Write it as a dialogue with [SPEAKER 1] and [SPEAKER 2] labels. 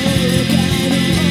[SPEAKER 1] かない